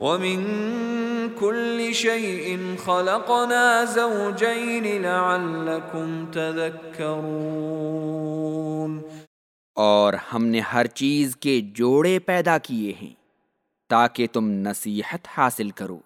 وَمِن كُلِّ شَيْءٍ خَلَقْنَا زَوْجَيْنِ لَعَلَّكُمْ تَذَكَّرُونَ اور ہم نے ہر چیز کے جوڑے پیدا کیے ہیں تاکہ تم نصیحت حاصل کرو۔